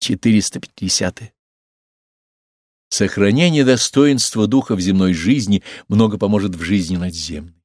450. Сохранение достоинства духа в земной жизни много поможет в жизни надземной.